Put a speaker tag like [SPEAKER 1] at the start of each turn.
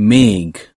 [SPEAKER 1] Meg